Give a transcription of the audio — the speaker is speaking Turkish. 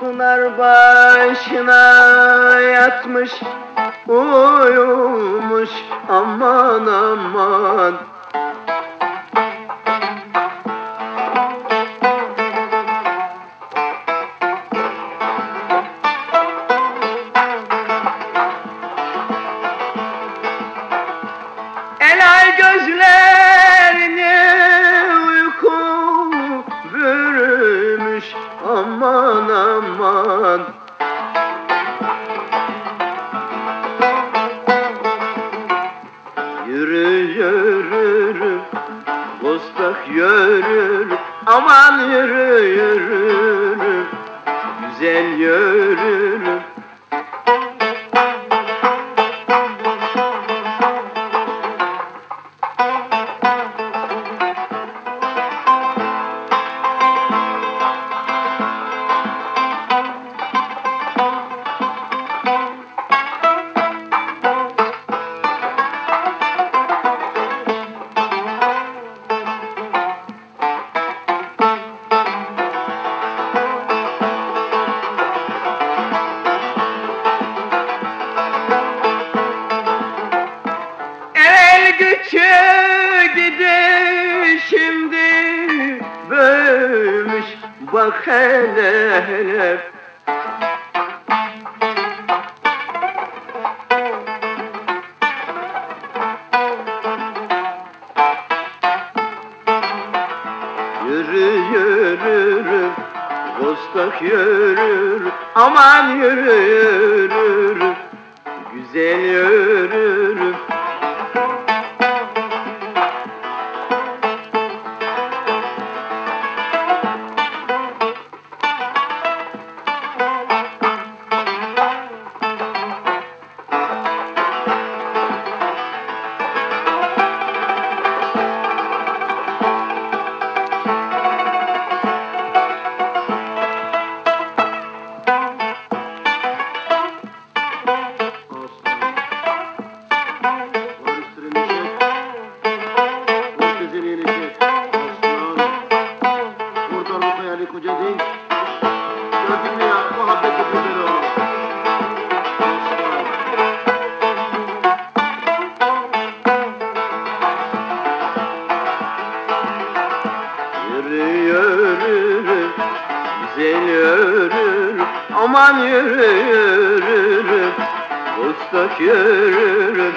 Pınar başına yatmış Uyumuş aman aman aman Yürü yürü Bostak yürü Aman yürü yürü Güzel yürü bak hele hele. Yürü yürü Bostak yürü Aman yürü yürü Güzel yürü Güzel yürü Aman yürü yürü Ustak yürü